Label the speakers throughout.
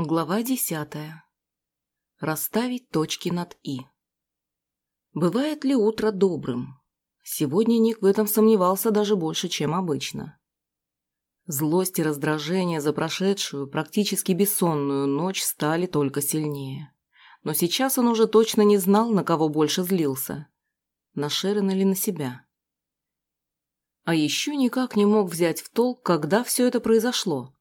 Speaker 1: Глава десятая. Расставить точки над «и». Бывает ли утро добрым? Сегодня Ник в этом сомневался даже больше, чем обычно. Злость и раздражение за прошедшую, практически бессонную ночь стали только сильнее. Но сейчас он уже точно не знал, на кого больше злился. На Шерон или на себя. А еще никак не мог взять в толк, когда все это произошло.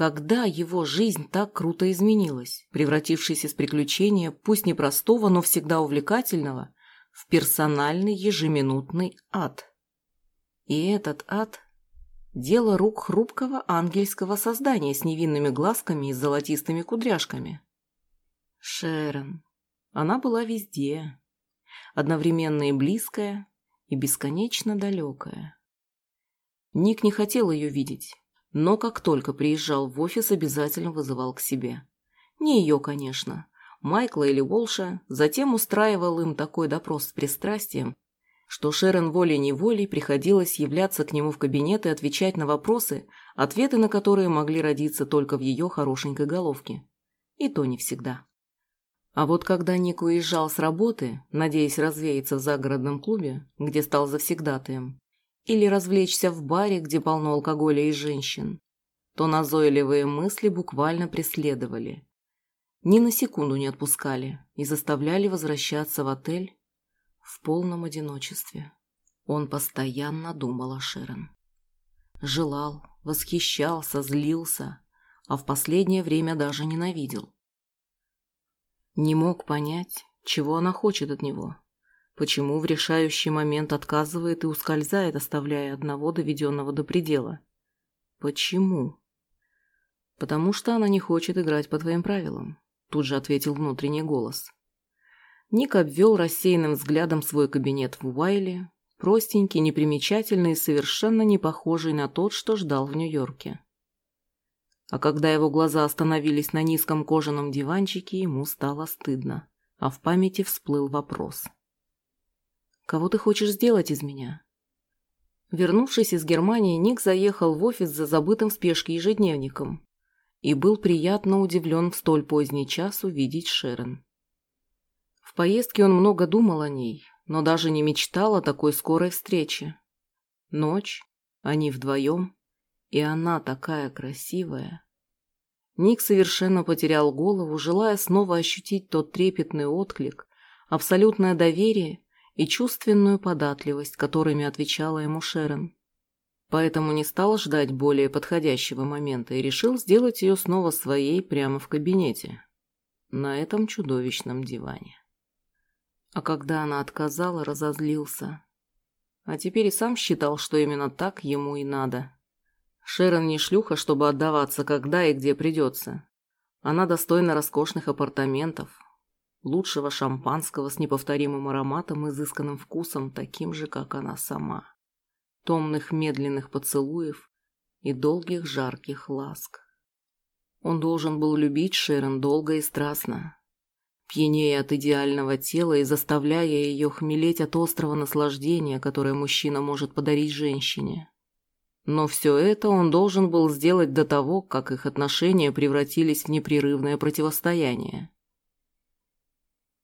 Speaker 1: Когда его жизнь так круто изменилась, превратившись из приключения, пусть непростого, но всегда увлекательного, в персональный ежеминутный ад. И этот ад – дело рук хрупкого ангельского создания с невинными глазками и золотистыми кудряшками. Шерон. Она была везде. Одновременно и близкая, и бесконечно далекая. Ник не хотел ее видеть, но как только приезжал в офис, обязательно вызывал к себе. Не ее, конечно. Майкла или Волша, затем устраивал им такой допрос с пристрастием, что Шерон волей-неволей приходилось являться к нему в кабинет и отвечать на вопросы, ответы на которые могли родиться только в ее хорошенькой головке. И то не всегда. А вот когда Ник уезжал с работы, надеясь развеяться в загородном клубе, где стал завсегдатаем, или развлечься в баре, где полно алкоголя и женщин, то назойливые мысли буквально преследовали. Ни на секунду не отпускали и заставляли возвращаться в отель в полном одиночестве. Он постоянно думал о Шерон. Желал, восхищался, злился, а в последнее время даже ненавидел. Не мог понять, чего она хочет от него. Почему в решающий момент отказывает и ускользает, оставляя одного доведенного до предела? Почему? Потому что она не хочет играть по твоим правилам, тут же ответил внутренний голос. Ник обвел рассеянным взглядом свой кабинет в Уайле, простенький, непримечательный и совершенно не похожий на тот, что ждал в Нью-Йорке. А когда его глаза остановились на низком кожаном диванчике, ему стало стыдно, а в памяти всплыл вопрос – Кого ты хочешь сделать из меня?» Вернувшись из Германии, Ник заехал в офис за забытым в спешке ежедневником и был приятно удивлен в столь поздний час увидеть Шерон. В поездке он много думал о ней, но даже не мечтал о такой скорой встрече. Ночь, они вдвоем, и она такая красивая. Ник совершенно потерял голову, желая снова ощутить тот трепетный отклик, абсолютное доверие и чувственную податливость, которыми отвечала ему Шерон. Поэтому не стал ждать более подходящего момента и решил сделать ее снова своей прямо в кабинете, на этом чудовищном диване. А когда она отказала, разозлился. А теперь и сам считал, что именно так ему и надо. Шерон не шлюха, чтобы отдаваться когда и где придется. Она достойна роскошных апартаментов, лучшего шампанского с неповторимым ароматом, изысканным вкусом, таким же, как она сама. Томных медленных поцелуев и долгих жарких ласк. Он должен был любить Шерон долго и страстно, пьянея от идеального тела и заставляя ее хмелеть от острого наслаждения, которое мужчина может подарить женщине. Но все это он должен был сделать до того, как их отношения превратились в непрерывное противостояние.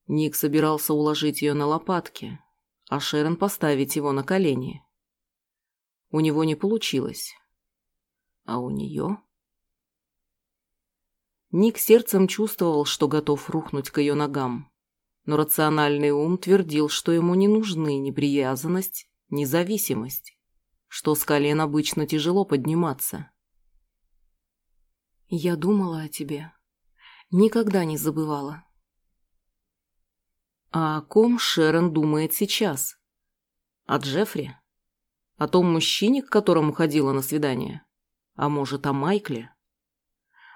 Speaker 1: Ник собирался уложить ее на лопатки, а Шерон поставить его на колени. У него не получилось. А у нее... Ник сердцем чувствовал, что готов рухнуть к ее ногам. Но рациональный ум твердил, что ему не нужны ни привязанность, ни зависимость, что с колен обычно тяжело подниматься. «Я думала о тебе. Никогда не забывала. А о ком Шерон думает сейчас? О Джеффри? О том мужчине, к которому ходила на свидание? А может, о Майкле?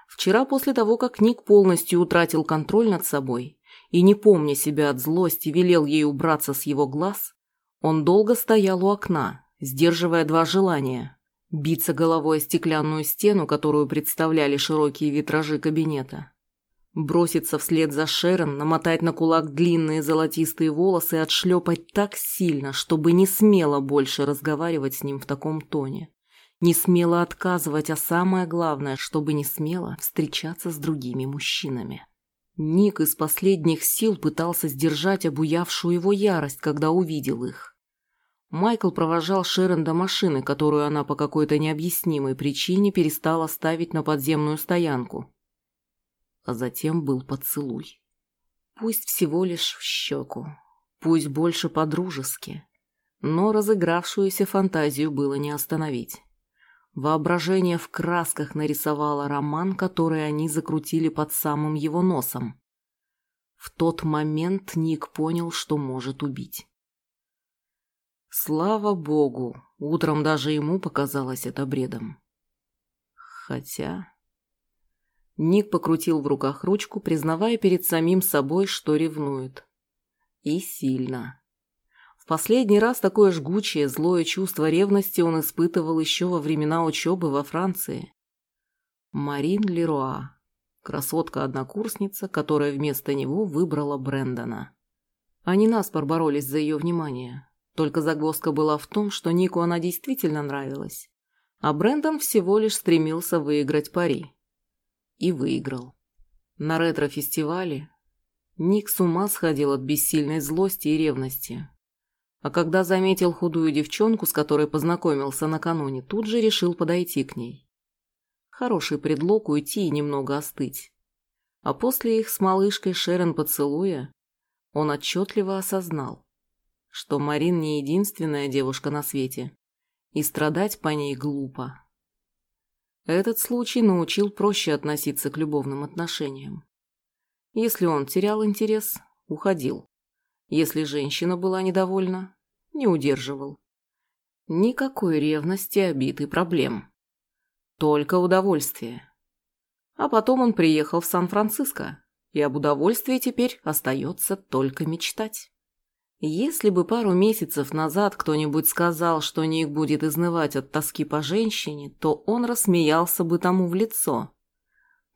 Speaker 1: Вчера, после того, как Ник полностью утратил контроль над собой и, не помня себя от злости, велел ей убраться с его глаз, он долго стоял у окна, сдерживая два желания – биться головой о стеклянную стену, которую представляли широкие витражи кабинета, Броситься вслед за Шерон, намотать на кулак длинные золотистые волосы и отшлепать так сильно, чтобы не смело больше разговаривать с ним в таком тоне. Не смела отказывать, а самое главное, чтобы не смела встречаться с другими мужчинами. Ник из последних сил пытался сдержать обуявшую его ярость, когда увидел их. Майкл провожал Шерон до машины, которую она по какой-то необъяснимой причине перестала ставить на подземную стоянку. А затем был поцелуй. Пусть всего лишь в щеку, пусть больше по-дружески, но разыгравшуюся фантазию было не остановить. Воображение в красках нарисовало роман, который они закрутили под самым его носом. В тот момент Ник понял, что может убить. Слава богу, утром даже ему показалось это бредом. Хотя... Ник покрутил в руках ручку, признавая перед самим собой, что ревнует. И сильно. В последний раз такое жгучее, злое чувство ревности он испытывал еще во времена учебы во Франции. Марин Леруа, красотка-однокурсница, которая вместо него выбрала Брэндона. Они наспор боролись за ее внимание. Только загвоздка была в том, что Нику она действительно нравилась, а Брэндон всего лишь стремился выиграть пари. И выиграл. На ретро-фестивале Ник с ума сходил от бессильной злости и ревности. А когда заметил худую девчонку, с которой познакомился накануне, тут же решил подойти к ней. Хороший предлог уйти и немного остыть. А после их с малышкой Шерон поцелуя, он отчетливо осознал, что Марин не единственная девушка на свете, и страдать по ней глупо. Этот случай научил проще относиться к любовным отношениям. Если он терял интерес, уходил. Если женщина была недовольна, не удерживал. Никакой ревности, обид и проблем. Только удовольствие. А потом он приехал в Сан-Франциско, и об удовольствии теперь остается только мечтать. Если бы пару месяцев назад кто-нибудь сказал, что Ник будет изнывать от тоски по женщине, то он рассмеялся бы тому в лицо.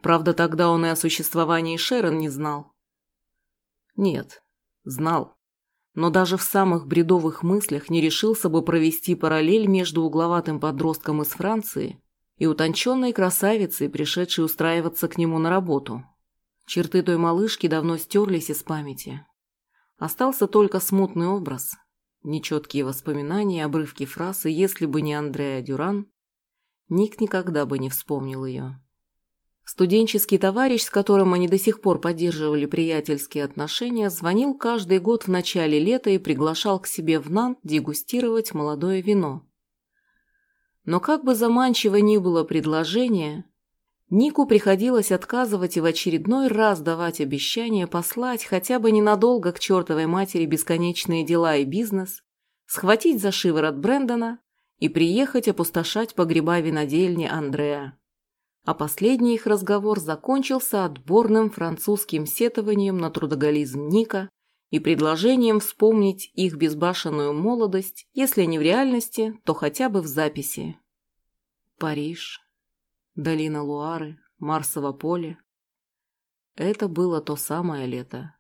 Speaker 1: Правда, тогда он и о существовании Шерон не знал. Нет, Знал. Но даже в самых бредовых мыслях не решился бы провести параллель между угловатым подростком из Франции и утонченной красавицей, пришедшей устраиваться к нему на работу. Черты той малышки давно стерлись из памяти. Остался только смутный образ, нечеткие воспоминания, обрывки фраз, и если бы не Андреа Дюран, Ник никогда бы не вспомнил ее. Студенческий товарищ, с которым они до сих пор поддерживали приятельские отношения, звонил каждый год в начале лета и приглашал к себе в Нант дегустировать молодое вино. Но как бы заманчиво ни было предложение, Нику приходилось отказывать и в очередной раз давать обещание послать хотя бы ненадолго к чертовой матери бесконечные дела и бизнес, схватить за шиворот Брэндона и приехать опустошать погреба винодельни Андреа а последний их разговор закончился отборным французским сетованием на трудоголизм Ника и предложением вспомнить их безбашенную молодость, если не в реальности, то хотя бы в записи. Париж, долина Луары, Марсово поле. Это было то самое лето.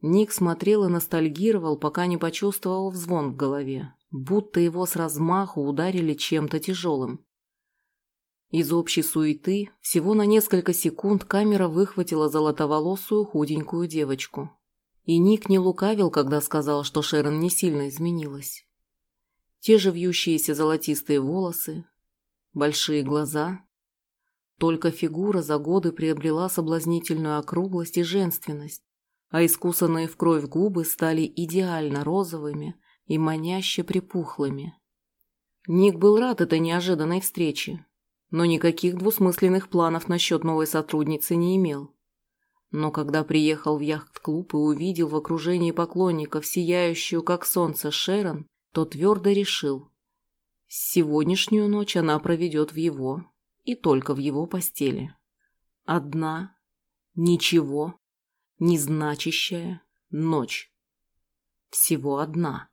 Speaker 1: Ник смотрел и ностальгировал, пока не почувствовал звон в голове, будто его с размаху ударили чем-то тяжелым. Из общей суеты всего на несколько секунд камера выхватила золотоволосую худенькую девочку. И Ник не лукавил, когда сказал, что Шерон не сильно изменилась. Те же вьющиеся золотистые волосы, большие глаза. Только фигура за годы приобрела соблазнительную округлость и женственность, а искусанные в кровь губы стали идеально розовыми и маняще припухлыми. Ник был рад этой неожиданной встрече, но никаких двусмысленных планов насчет новой сотрудницы не имел. Но когда приехал в яхт-клуб и увидел в окружении поклонников сияющую, как солнце, Шерон, то твердо решил. Сегодняшнюю ночь она проведет в его, и только в его постели. Одна, ничего, незначащая ночь. Всего одна.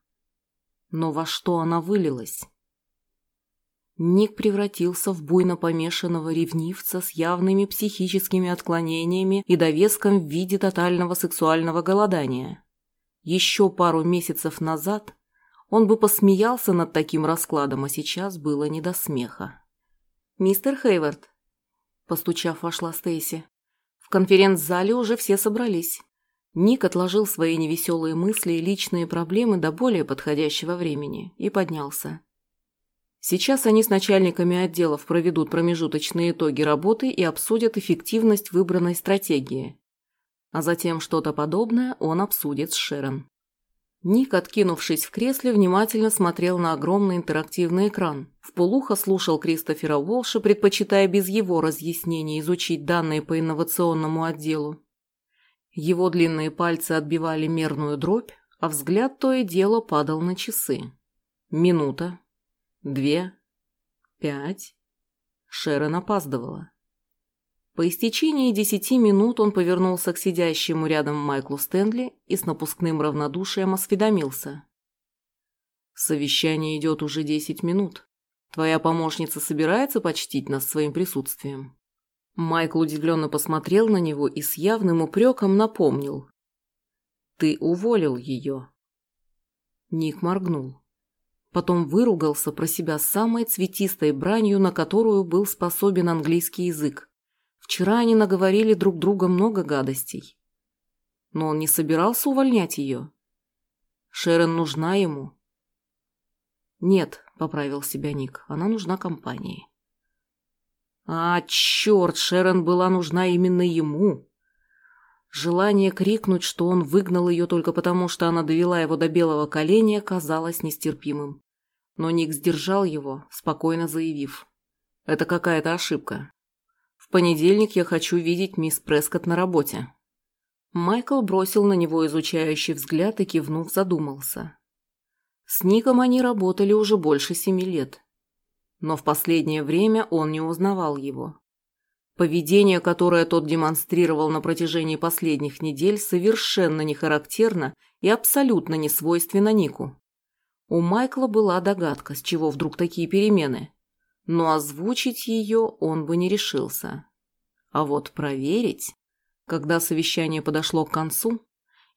Speaker 1: Но во что она вылилась? Ник превратился в буйно помешанного ревнивца с явными психическими отклонениями и довеском в виде тотального сексуального голодания. Еще пару месяцев назад Он бы посмеялся над таким раскладом, а сейчас было не до смеха. «Мистер Хейвард», – постучав, вошла Стейси. В конференц-зале уже все собрались. Ник отложил свои невеселые мысли и личные проблемы до более подходящего времени и поднялся. Сейчас они с начальниками отделов проведут промежуточные итоги работы и обсудят эффективность выбранной стратегии. А затем что-то подобное он обсудит с Шерон. Ник, откинувшись в кресле, внимательно смотрел на огромный интерактивный экран. В полухо слушал Кристофера Уолша, предпочитая без его разъяснений изучить данные по инновационному отделу. Его длинные пальцы отбивали мерную дробь, а взгляд то и дело падал на часы. Минута, Две. Пять. Шерон опаздывала. По истечении десяти минут он повернулся к сидящему рядом Майклу Стэнли и с напускным равнодушием осведомился. «Совещание идет уже десять минут. Твоя помощница собирается почтить нас своим присутствием?» Майкл удивленно посмотрел на него и с явным упреком напомнил. «Ты уволил ее». Ник моргнул. Потом выругался про себя самой цветистой бранью, на которую был способен английский язык. Вчера они наговорили друг друга много гадостей. Но он не собирался увольнять ее. Шерон нужна ему. «Нет», — поправил себя Ник, — «она нужна компании». А, черт, Шерон была нужна именно ему. Желание крикнуть, что он выгнал ее только потому, что она довела его до белого коленя, казалось нестерпимым. Но Ник сдержал его, спокойно заявив. «Это какая-то ошибка. Понедельник я хочу видеть мисс Прескотт на работе». Майкл бросил на него изучающий взгляд и, кивнув, задумался. С Ником они работали уже больше семи лет. Но в последнее время он не узнавал его. Поведение, которое тот демонстрировал на протяжении последних недель, совершенно не характерно и абсолютно не свойственно Нику. У Майкла была догадка, с чего вдруг такие перемены, но озвучить ее он бы не решился. А вот проверить, когда совещание подошло к концу,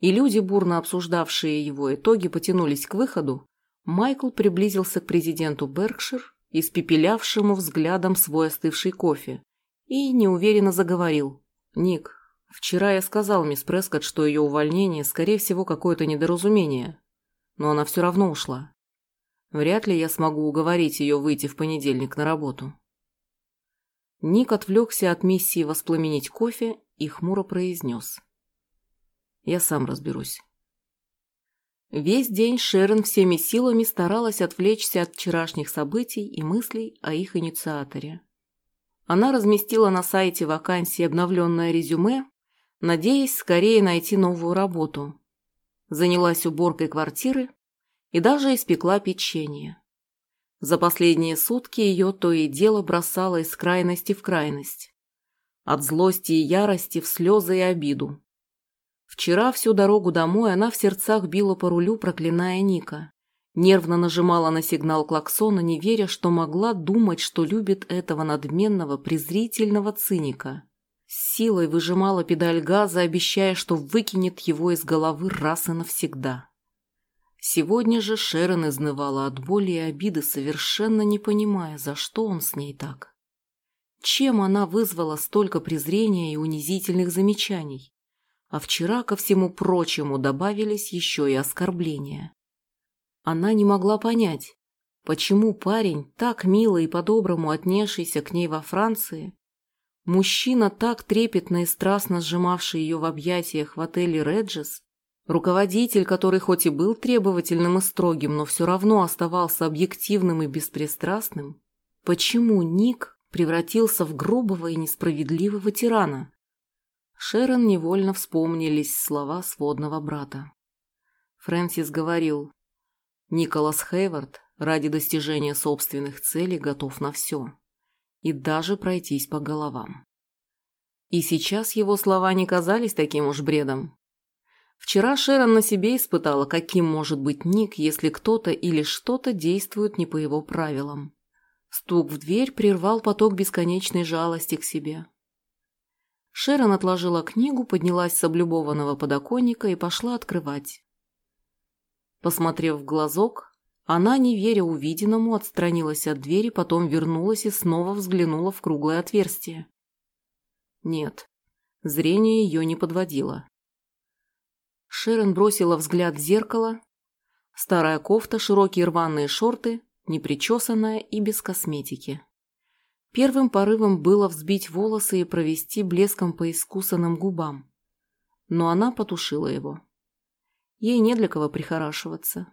Speaker 1: и люди, бурно обсуждавшие его итоги, потянулись к выходу, Майкл приблизился к президенту Беркшир, испепелявшему взглядом свой остывший кофе, и неуверенно заговорил. «Ник, вчера я сказал мисс Прескотт, что ее увольнение, скорее всего, какое-то недоразумение но она все равно ушла. Вряд ли я смогу уговорить ее выйти в понедельник на работу. Ник отвлекся от миссии воспламенить кофе и хмуро произнес. «Я сам разберусь». Весь день Шерон всеми силами старалась отвлечься от вчерашних событий и мыслей о их инициаторе. Она разместила на сайте вакансии обновленное резюме, надеясь скорее найти новую работу, занялась уборкой квартиры и даже испекла печенье. За последние сутки ее то и дело бросало из крайности в крайность. От злости и ярости в слезы и обиду. Вчера всю дорогу домой она в сердцах била по рулю, проклиная Ника. Нервно нажимала на сигнал клаксона, не веря, что могла думать, что любит этого надменного, презрительного циника. С силой выжимала педаль газа, обещая, что выкинет его из головы раз и навсегда. Сегодня же Шерон изнывала от боли и обиды, совершенно не понимая, за что он с ней так. Чем она вызвала столько презрения и унизительных замечаний? А вчера, ко всему прочему, добавились еще и оскорбления. Она не могла понять, почему парень, так мило и по-доброму отнесшийся к ней во Франции, Мужчина, так трепетно и страстно сжимавший ее в объятиях в отеле «Реджес», руководитель, который хоть и был требовательным и строгим, но все равно оставался объективным и беспристрастным, почему Ник превратился в грубого и несправедливого тирана? Шерон невольно вспомнились слова сводного брата. Фрэнсис говорил, «Николас Хейвард ради достижения собственных целей готов на все» и даже пройтись по головам. И сейчас его слова не казались таким уж бредом. Вчера Шерон на себе испытала, каким может быть Ник, если кто-то или что-то действует не по его правилам. Стук в дверь прервал поток бесконечной жалости к себе. Шерон отложила книгу, поднялась с облюбованного подоконника и пошла открывать. Посмотрев в глазок, Она, не веря увиденному, отстранилась от двери, потом вернулась и снова взглянула в круглое отверстие. Нет, зрение ее не подводило. Шерон бросила взгляд в зеркало. Старая кофта, широкие рваные шорты, непричесанная и без косметики. Первым порывом было взбить волосы и провести блеском по искусанным губам. Но она потушила его. Ей не для кого прихорашиваться.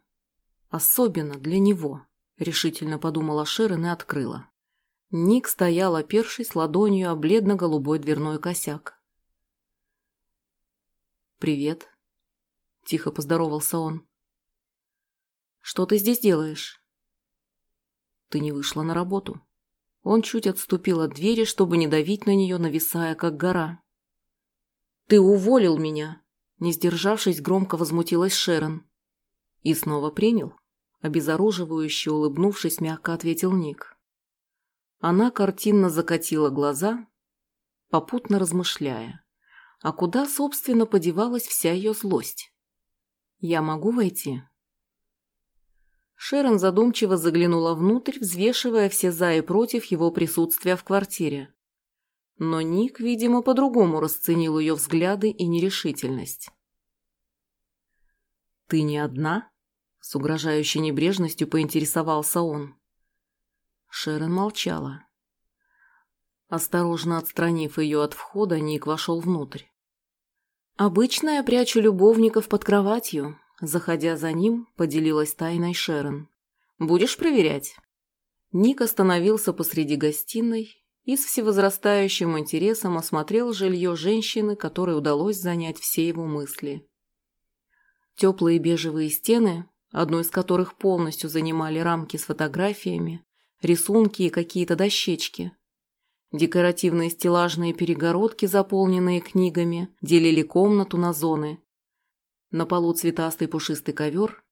Speaker 1: Особенно для него, решительно подумала Шерон и открыла. Ник стоял, опершись ладонью о бледно-голубой дверной косяк. «Привет», — тихо поздоровался он. «Что ты здесь делаешь?» «Ты не вышла на работу». Он чуть отступил от двери, чтобы не давить на нее, нависая, как гора. «Ты уволил меня!» Не сдержавшись, громко возмутилась Шерон. «И снова принял?» Обезоруживающе улыбнувшись, мягко ответил Ник. Она картинно закатила глаза, попутно размышляя. А куда, собственно, подевалась вся ее злость? «Я могу войти?» Шерон задумчиво заглянула внутрь, взвешивая все за и против его присутствия в квартире. Но Ник, видимо, по-другому расценил ее взгляды и нерешительность. «Ты не одна?» — с угрожающей небрежностью поинтересовался он. Шерон молчала. Осторожно отстранив ее от входа, Ник вошел внутрь. «Обычно я прячу любовников под кроватью», Заходя за ним, поделилась тайной Шерон. «Будешь проверять?» Ник остановился посреди гостиной и с всевозрастающим интересом осмотрел жилье женщины, которой удалось занять все его мысли. Теплые бежевые стены, одну из которых полностью занимали рамки с фотографиями, рисунки и какие-то дощечки. Декоративные стеллажные перегородки, заполненные книгами, делили комнату на зоны, на полу цветастый пушистый ковер,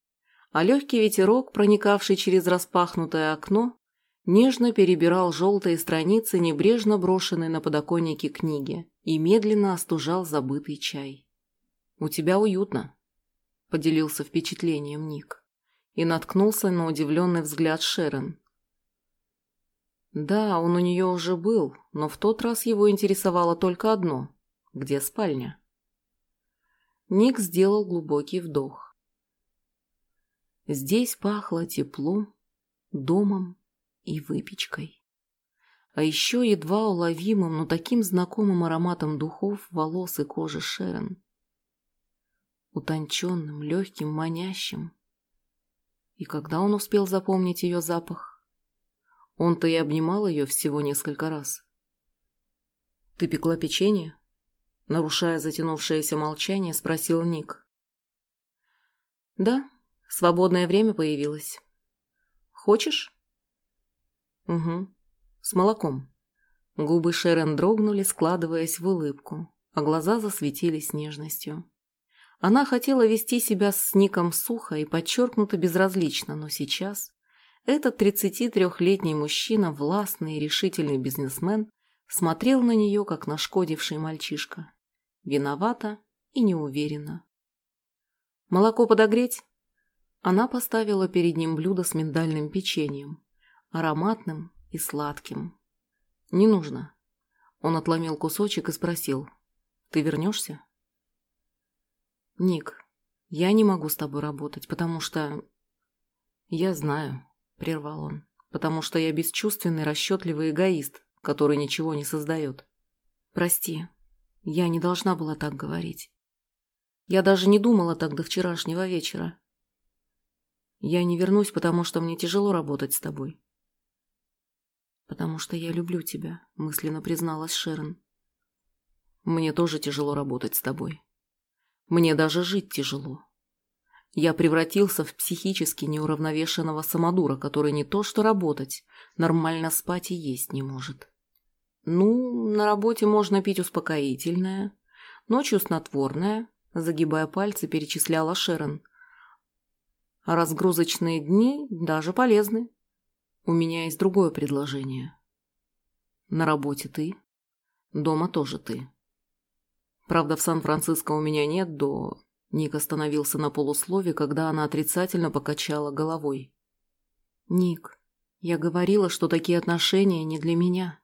Speaker 1: а легкий ветерок, проникавший через распахнутое окно, нежно перебирал желтые страницы, небрежно брошенные на подоконнике книги, и медленно остужал забытый чай. «У тебя уютно», — поделился впечатлением Ник, и наткнулся на удивленный взгляд Шерон. Да, он у нее уже был, но в тот раз его интересовало только одно — где спальня? Ник сделал глубокий вдох. Здесь пахло теплом, домом и выпечкой. А еще едва уловимым, но таким знакомым ароматом духов, волос и кожи Шерон. Утонченным, легким, манящим. И когда он успел запомнить ее запах? Он-то и обнимал ее всего несколько раз. «Ты пекла печенье?» Нарушая затянувшееся молчание, спросил Ник. «Да, свободное время появилось. Хочешь?» «Угу, с молоком». Губы Шерон дрогнули, складываясь в улыбку, а глаза засветились нежностью. Она хотела вести себя с Ником сухо и подчеркнуто безразлично, но сейчас этот 33-летний мужчина, властный и решительный бизнесмен, смотрел на нее, как нашкодивший мальчишка виновата и неуверена. «Молоко подогреть?» Она поставила перед ним блюдо с миндальным печеньем, ароматным и сладким. «Не нужно». Он отломил кусочек и спросил. «Ты вернешься?» «Ник, я не могу с тобой работать, потому что...» «Я знаю», — прервал он, «потому что я бесчувственный, расчетливый эгоист, который ничего не создает. Прости, я не должна была так говорить. Я даже не думала так до вчерашнего вечера. Я не вернусь, потому что мне тяжело работать с тобой. Потому что я люблю тебя, мысленно призналась Шерон. Мне тоже тяжело работать с тобой. Мне даже жить тяжело. Я превратился в психически неуравновешенного самодура, который не то что работать, нормально спать и есть не может. Ну, на работе можно пить успокоительное, ночью снотворное, загибая пальцы, перечисляла Шерон. А разгрузочные дни даже полезны. У меня есть другое предложение. На работе ты, дома тоже ты. Правда, в Сан-Франциско у меня нет до... Ник остановился на полуслове, когда она отрицательно покачала головой. «Ник, я говорила, что такие отношения не для меня».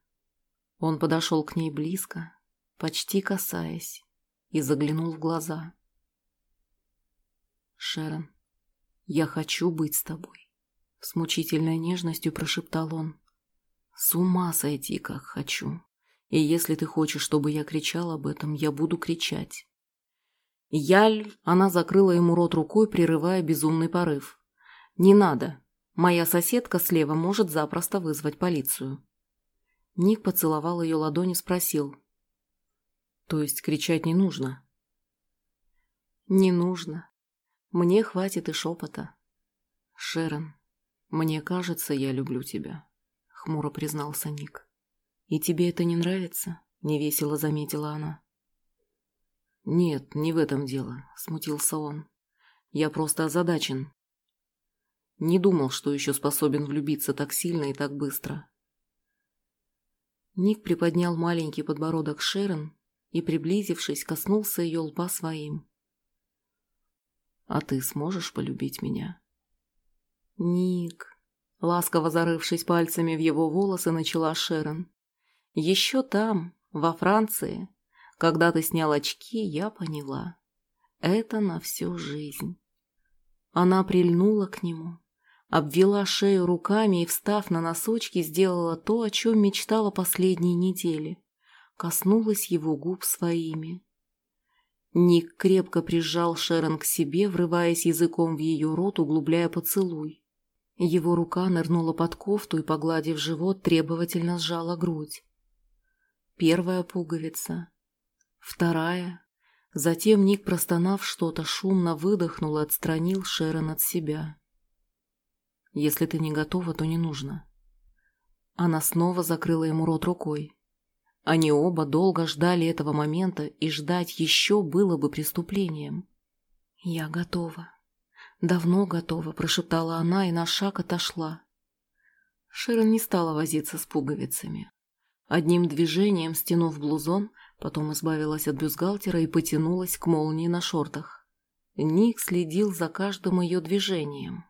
Speaker 1: Он подошел к ней близко, почти касаясь, и заглянул в глаза. «Шерон, я хочу быть с тобой», — с мучительной нежностью прошептал он. «С ума сойти, как хочу. И если ты хочешь, чтобы я кричал об этом, я буду кричать». Яль, она закрыла ему рот рукой, прерывая безумный порыв. «Не надо. Моя соседка слева может запросто вызвать полицию». Ник поцеловал ее ладонь и спросил. «То есть кричать не нужно?» «Не нужно. Мне хватит и шепота». «Шерон, мне кажется, я люблю тебя», — хмуро признался Ник. «И тебе это не нравится?» — невесело заметила она. «Нет, не в этом дело», — смутился он. «Я просто озадачен. Не думал, что еще способен влюбиться так сильно и так быстро. Ник приподнял маленький подбородок Шерон и, приблизившись, коснулся ее лба своим. «А ты сможешь полюбить меня?» «Ник», ласково зарывшись пальцами в его волосы, начала Шерон. «Еще там, во Франции, когда ты снял очки, я поняла. Это на всю жизнь». Она прильнула к нему, обвела шею руками и, встав на носочки, сделала то, о чем мечтала последние недели. Коснулась его губ своими. Ник крепко прижал Шерон к себе, врываясь языком в ее рот, углубляя поцелуй. Его рука нырнула под кофту и, погладив живот, требовательно сжала грудь. Первая пуговица. Вторая. Затем Ник, простонав что-то, шумно выдохнул и отстранил Шерон от себя. Если ты не готова, то не нужно. Она снова закрыла ему рот рукой. Они оба долго ждали этого момента, и ждать еще было бы преступлением. «Я готова. Давно готова», – прошептала она и на шаг отошла. Шерон не стала возиться с пуговицами. Одним движением, стянув блузон, потом избавилась от бюстгальтера и потянулась к молнии на шортах. Ник следил за каждым ее движением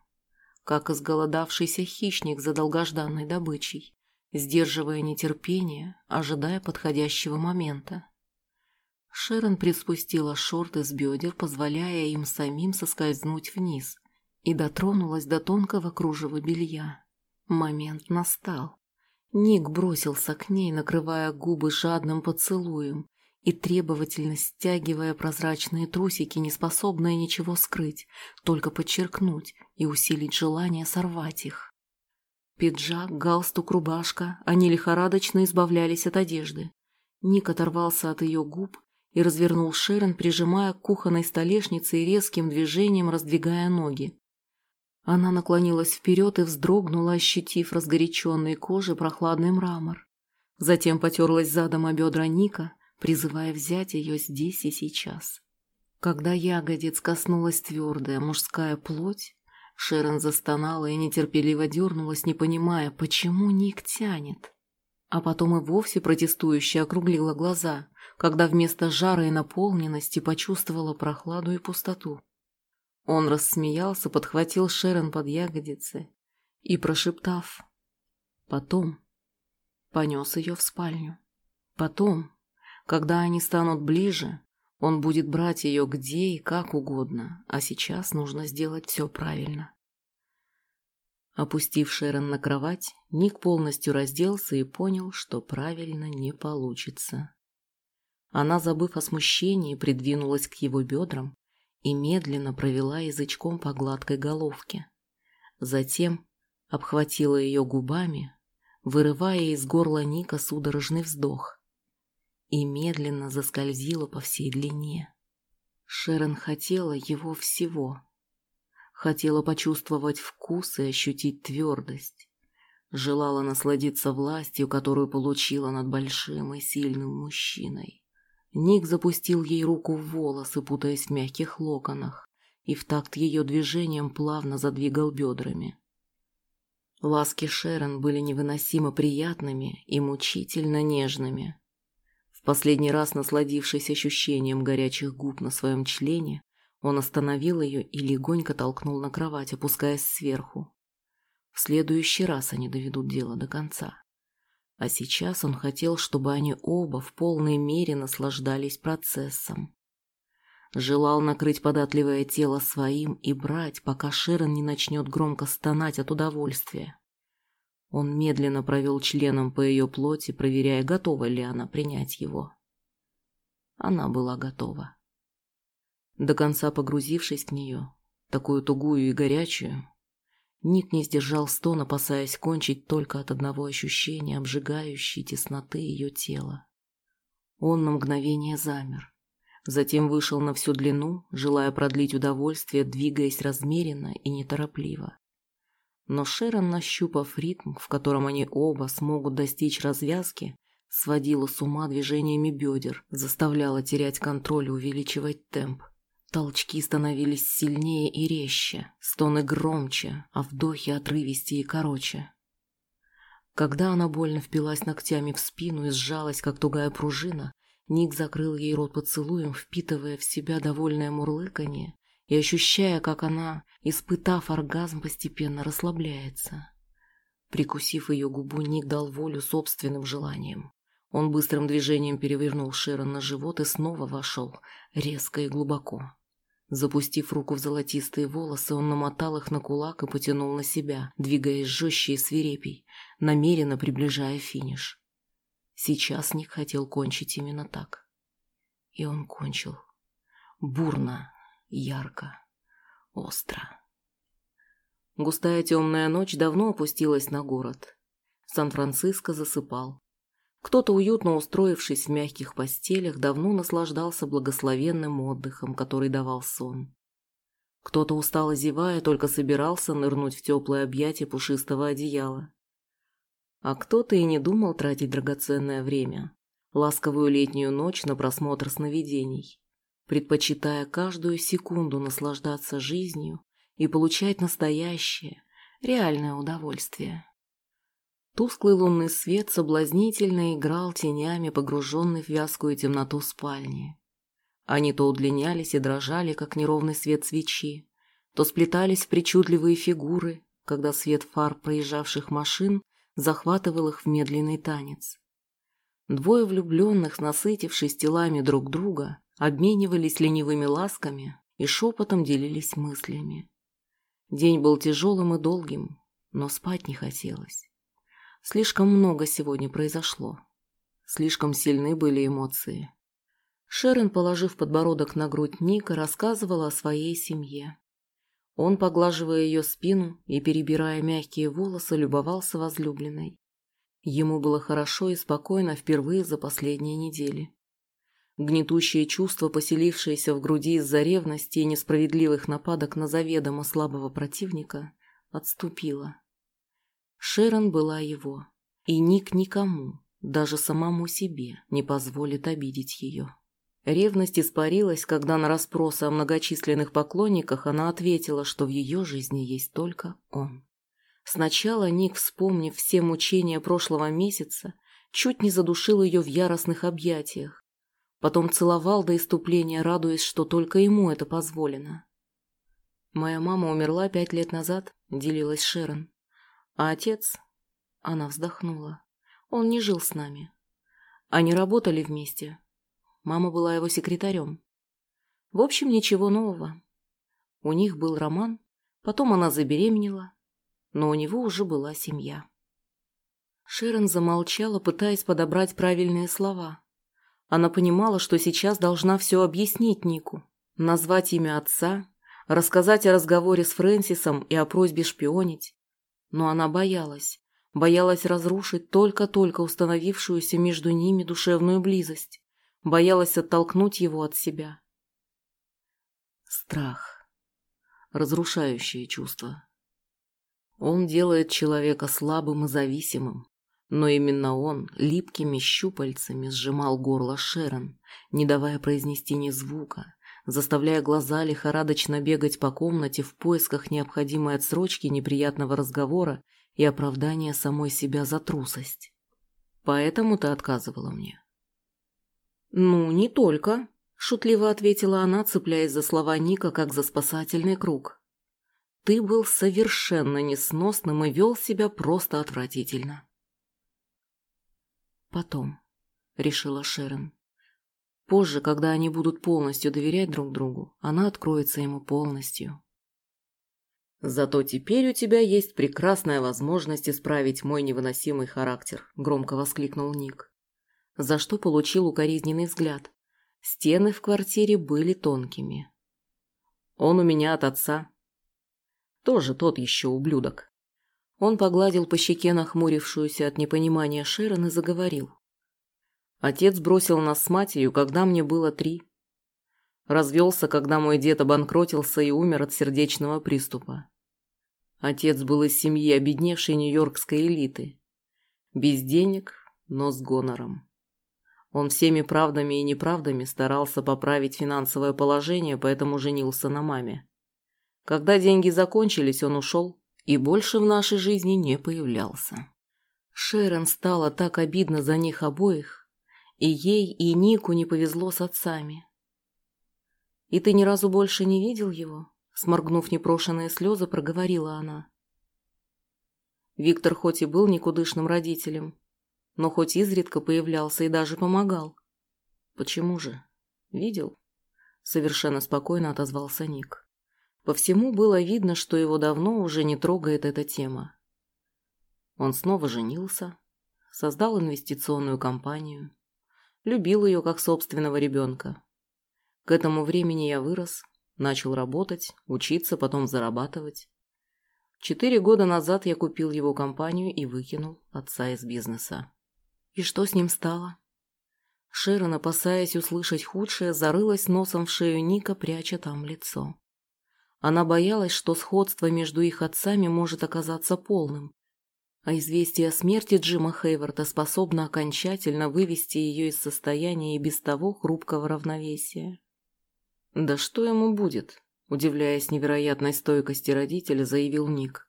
Speaker 1: как изголодавшийся хищник за долгожданной добычей, сдерживая нетерпение, ожидая подходящего момента. Шерон приспустила шорты с бедер, позволяя им самим соскользнуть вниз, и дотронулась до тонкого кружева белья. Момент настал. Ник бросился к ней, накрывая губы жадным поцелуем, и требовательно стягивая прозрачные трусики, не способные ничего скрыть, только подчеркнуть и усилить желание сорвать их. Пиджак, галстук, рубашка, они лихорадочно избавлялись от одежды. Ник оторвался от ее губ и развернул Шерон, прижимая к кухонной столешнице и резким движением раздвигая ноги. Она наклонилась вперед и вздрогнула, ощутив разгоряченной кожи прохладный мрамор. Затем потерлась задом о бедра Ника, призывая взять ее здесь и сейчас. Когда ягодиц коснулась твердая мужская плоть, Шерон застонала и нетерпеливо дернулась, не понимая, почему Ник тянет. А потом и вовсе протестующе округлила глаза, когда вместо жара и наполненности почувствовала прохладу и пустоту. Он рассмеялся, подхватил Шерон под ягодицы и, прошептав «потом», понес ее в спальню. Потом, когда они станут ближе, он будет брать ее где и как угодно, а сейчас нужно сделать все правильно. Опустив Шерон на кровать, Ник полностью разделся и понял, что правильно не получится. Она, забыв о смущении, придвинулась к его бедрам и медленно провела язычком по гладкой головке. Затем обхватила ее губами, вырывая из горла Ника судорожный вздох и медленно заскользила по всей длине. Шерон хотела его всего. Хотела почувствовать вкус и ощутить твердость. Желала насладиться властью, которую получила над большим и сильным мужчиной. Ник запустил ей руку в волосы, путаясь в мягких локонах, и в такт ее движением плавно задвигал бедрами. Ласки Шерон были невыносимо приятными и мучительно нежными последний раз насладившись ощущением горячих губ на своем члене, он остановил ее и легонько толкнул на кровать, опускаясь сверху. В следующий раз они доведут дело до конца. А сейчас он хотел, чтобы они оба в полной мере наслаждались процессом. Желал накрыть податливое тело своим и брать, пока Шерон не начнет громко стонать от удовольствия. Он медленно провел членом по ее плоти, проверяя, готова ли она принять его. Она была готова. До конца погрузившись в нее, такую тугую и горячую, Ник не сдержал стон, опасаясь кончить только от одного ощущения обжигающей тесноты ее тела. Он на мгновение замер, затем вышел на всю длину, желая продлить удовольствие, двигаясь размеренно и неторопливо. Но Шерон, нащупав ритм, в котором они оба смогут достичь развязки, сводила с ума движениями бедер, заставляла терять контроль и увеличивать темп. Толчки становились сильнее и резче, стоны громче, а вдохи отрывистее и короче. Когда она больно впилась ногтями в спину и сжалась, как тугая пружина, Ник закрыл ей рот поцелуем, впитывая в себя довольное мурлыканье и ощущая, как она, испытав оргазм, постепенно расслабляется. Прикусив ее губу, Ник дал волю собственным желаниям. Он быстрым движением перевернул Шерон на живот и снова вошел, резко и глубоко. Запустив руку в золотистые волосы, он намотал их на кулак и потянул на себя, двигаясь жестче и свирепей, намеренно приближая финиш. Сейчас Ник хотел кончить именно так. И он кончил. Бурно, ярко, остро. Густая темная ночь давно опустилась на город. Сан-Франциско засыпал. Кто-то, уютно устроившись в мягких постелях, давно наслаждался благословенным отдыхом, который давал сон. Кто-то, устало зевая, только собирался нырнуть в теплое объятие пушистого одеяла. А кто-то и не думал тратить драгоценное время, ласковую летнюю ночь на просмотр сновидений, предпочитая каждую секунду наслаждаться жизнью и получать настоящее, реальное удовольствие. Тусклый лунный свет соблазнительно играл тенями, погруженный в вязкую темноту спальни. Они то удлинялись и дрожали, как неровный свет свечи, то сплетались в причудливые фигуры, когда свет фар проезжавших машин захватывал их в медленный танец. Двое влюбленных, насытившись телами друг друга, обменивались ленивыми ласками и шепотом делились мыслями. День был тяжелым и долгим, но спать не хотелось. Слишком много сегодня произошло. Слишком сильны были эмоции. Шерон, положив подбородок на грудь Ника, рассказывала о своей семье. Он, поглаживая ее спину и перебирая мягкие волосы, любовался возлюбленной. Ему было хорошо и спокойно впервые за последние недели. Гнетущее чувство, поселившееся в груди из-за ревности и несправедливых нападок на заведомо слабого противника, отступило. Шерон была его, и Ник никому, даже самому себе, не позволит обидеть ее. Ревность испарилась, когда на расспросы о многочисленных поклонниках она ответила, что в ее жизни есть только он. Сначала Ник, вспомнив все мучения прошлого месяца, чуть не задушил ее в яростных объятиях. Потом целовал до иступления, радуясь, что только ему это позволено. «Моя мама умерла пять лет назад», — делилась Шерон. А отец... Она вздохнула. Он не жил с нами. Они работали вместе. Мама была его секретарем. В общем, ничего нового. У них был роман, потом она забеременела, но у него уже была семья. Шерон замолчала, пытаясь подобрать правильные слова. Она понимала, что сейчас должна все объяснить Нику, назвать имя отца, рассказать о разговоре с Фрэнсисом и о просьбе шпионить. Но она боялась. Боялась разрушить только-только установившуюся между ними душевную близость. Боялась оттолкнуть его от себя. Страх. Разрушающее чувство. Он делает человека слабым и зависимым. Но именно он липкими щупальцами сжимал горло Шерон, не давая произнести ни звука, заставляя глаза лихорадочно бегать по комнате в поисках необходимой отсрочки неприятного разговора и оправдания самой себя за трусость. Поэтому ты отказывала мне. «Ну, не только», – шутливо ответила она, цепляясь за слова Ника, как за спасательный круг. ты был совершенно несносным и вел себя просто отвратительно. Потом, решила Шерон. Позже, когда они будут полностью доверять друг другу, она откроется ему полностью. «Зато теперь у тебя есть прекрасная возможность исправить мой невыносимый характер», – громко воскликнул Ник. За что получил укоризненный взгляд. Стены в квартире были тонкими. «Он у меня от отца», тоже тот еще ублюдок. Он погладил по щеке нахмурившуюся от непонимания Шерон и заговорил. Отец бросил нас с матерью, когда мне было три. Развелся, когда мой дед обанкротился и умер от сердечного приступа. Отец был из семьи обедневшей нью-йоркской элиты. Без денег, но с гонором. Он всеми правдами и неправдами старался поправить финансовое положение, поэтому женился на маме. Когда деньги закончились, он ушел и больше в нашей жизни не появлялся. Шерон стало так обидно за них обоих, и ей, и Нику не повезло с отцами. «И ты ни разу больше не видел его?» Сморгнув непрошенные слезы, проговорила она. Виктор хоть и был никудышным родителем, но хоть изредка появлялся и даже помогал. «Почему же? Видел?» Совершенно спокойно отозвался Ник. По всему было видно, что его давно уже не трогает эта тема. Он снова женился, создал инвестиционную компанию, любил ее как собственного ребенка. К этому времени я вырос, начал работать, учиться, потом зарабатывать. Четыре года назад я купил его компанию и выкинул отца из бизнеса. И что с ним стало? Шерон, опасаясь услышать худшее, зарылась носом в шею Ника, пряча там лицо. Она боялась, что сходство между их отцами может оказаться полным, а известие о смерти Джима Хейварда способно окончательно вывести ее из состояния и без того хрупкого равновесия. «Да что ему будет?» – удивляясь невероятной стойкости родителя, заявил Ник.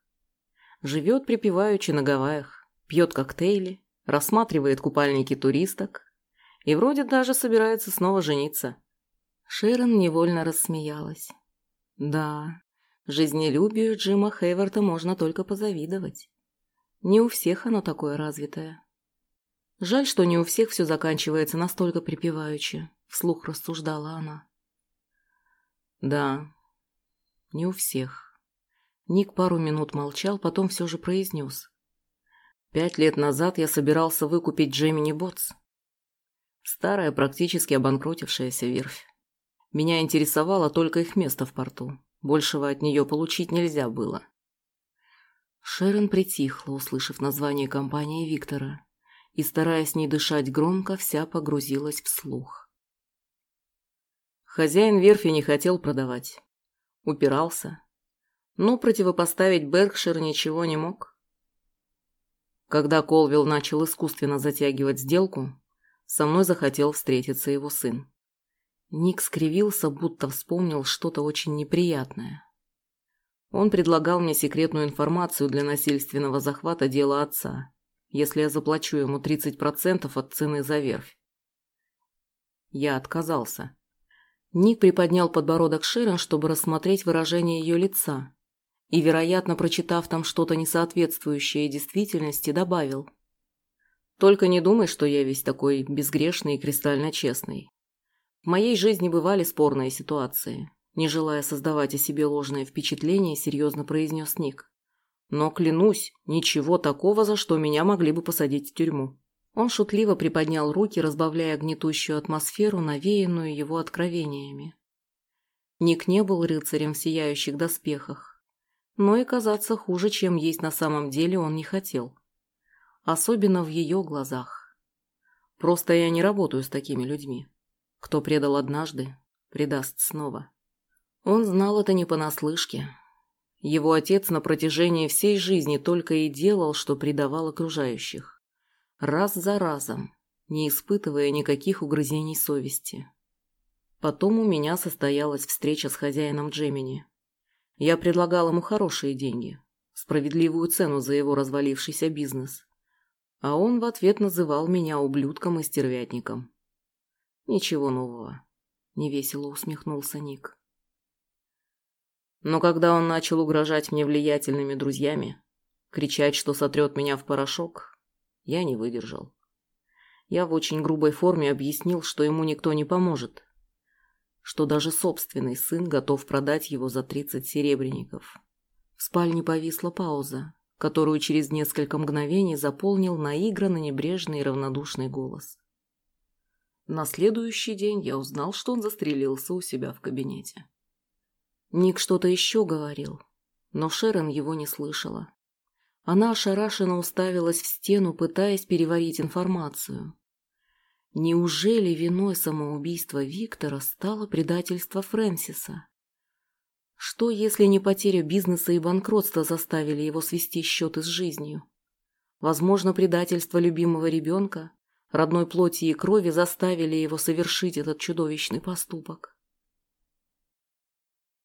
Speaker 1: «Живет припеваючи на Гавайях, пьет коктейли, рассматривает купальники туристок и вроде даже собирается снова жениться». Шерон невольно рассмеялась. Да, жизнелюбию Джима Хейварда можно только позавидовать. Не у всех оно такое развитое. Жаль, что не у всех все заканчивается настолько припеваючи, вслух рассуждала она. Да, не у всех. Ник пару минут молчал, потом все же произнес. Пять лет назад я собирался выкупить Джемини Ботс. Старая, практически обанкротившаяся верфь. Меня интересовало только их место в порту. Большего от нее получить нельзя было. Шерон притихла, услышав название компании Виктора, и, стараясь не дышать громко, вся погрузилась в слух. Хозяин верфи не хотел продавать. Упирался. Но противопоставить Беркшир ничего не мог. Когда Колвилл начал искусственно затягивать сделку, со мной захотел встретиться его сын. Ник скривился, будто вспомнил что-то очень неприятное. Он предлагал мне секретную информацию для насильственного захвата дела отца, если я заплачу ему 30% от цены за верфь. Я отказался. Ник приподнял подбородок Шерон, чтобы рассмотреть выражение ее лица, и, вероятно, прочитав там что-то несоответствующее действительности, добавил. «Только не думай, что я весь такой безгрешный и кристально честный. В моей жизни бывали спорные ситуации. Не желая создавать о себе ложное впечатление, серьезно произнес Ник. Но, клянусь, ничего такого, за что меня могли бы посадить в тюрьму. Он шутливо приподнял руки, разбавляя гнетущую атмосферу, навеянную его откровениями. Ник не был рыцарем в сияющих доспехах. Но и казаться хуже, чем есть на самом деле, он не хотел. Особенно в ее глазах. Просто я не работаю с такими людьми. Кто предал однажды, предаст снова. Он знал это не понаслышке. Его отец на протяжении всей жизни только и делал, что предавал окружающих. Раз за разом, не испытывая никаких угрызений совести. Потом у меня состоялась встреча с хозяином Джемини. Я предлагал ему хорошие деньги, справедливую цену за его развалившийся бизнес. А он в ответ называл меня ублюдком и стервятником. «Ничего нового», — невесело усмехнулся Ник. Но когда он начал угрожать мне влиятельными друзьями, кричать, что сотрет меня в порошок, я не выдержал. Я в очень грубой форме объяснил, что ему никто не поможет, что даже собственный сын готов продать его за тридцать серебряников. В спальне повисла пауза, которую через несколько мгновений заполнил наигранно небрежный и равнодушный голос. На следующий день я узнал, что он застрелился у себя в кабинете. Ник что-то еще говорил, но Шерон его не слышала. Она ошарашенно уставилась в стену, пытаясь переварить информацию. Неужели виной самоубийства Виктора стало предательство Фрэнсиса? Что, если не потеря бизнеса и банкротство заставили его свести счеты с жизнью? Возможно, предательство любимого ребенка, родной плоти и крови заставили его совершить этот чудовищный поступок.